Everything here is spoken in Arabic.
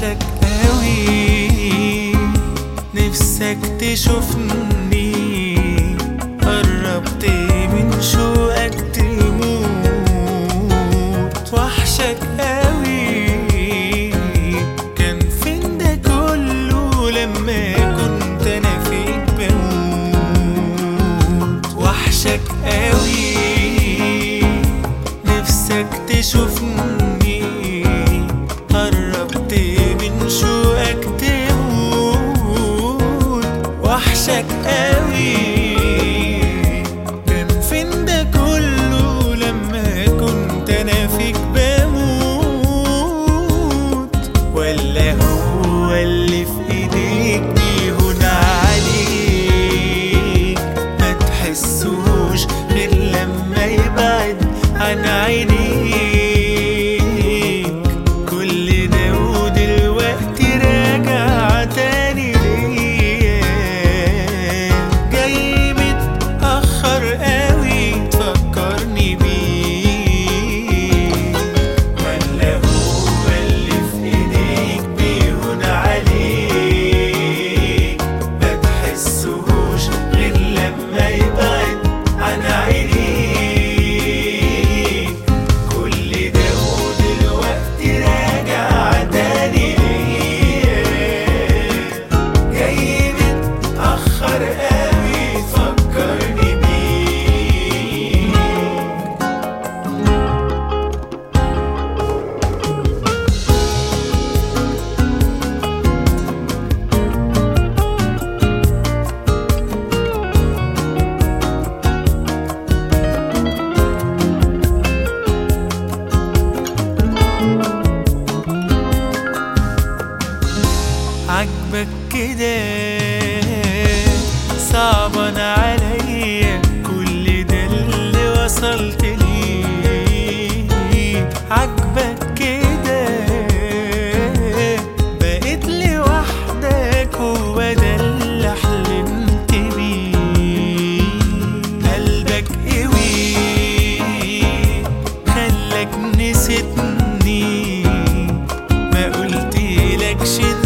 وحشك قوي نفسك تشوفني قربت من شوقك تموت وحشك قوي كان فين ده كله لما كنت أنا فيك بموت وحشك قوي نفسك تشوفني كان فين ده كله لما كنت أنا فيك بموت؟ ولا هو اللي في إيديك بيهون عليك؟ غير لما يبعد عن عينيك. حبك كده صعب أنا عليا كل ده اللي وصلت ليه. عجبك كده. بقيت لوحدك هو ده اللي حلمت بيه. قلبك قوي خلك نسيتني. ما قلتلكش ده